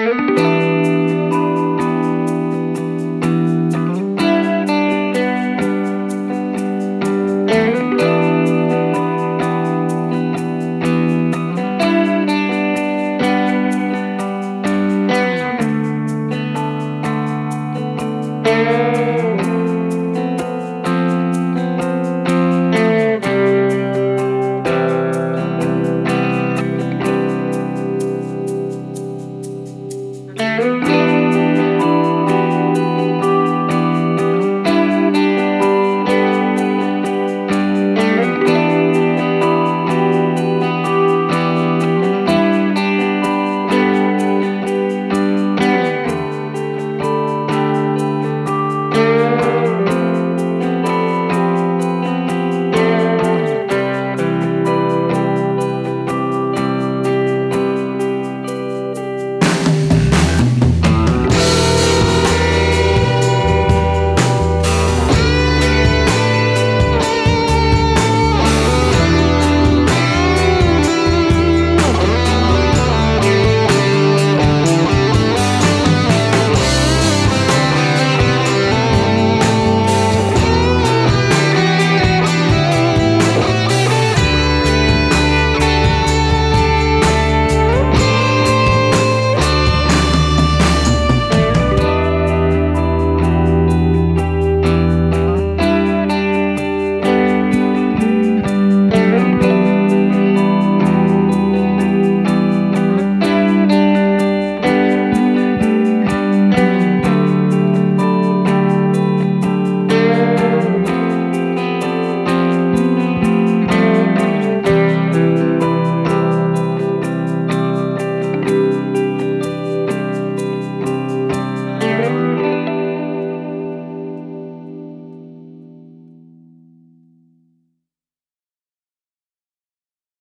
Música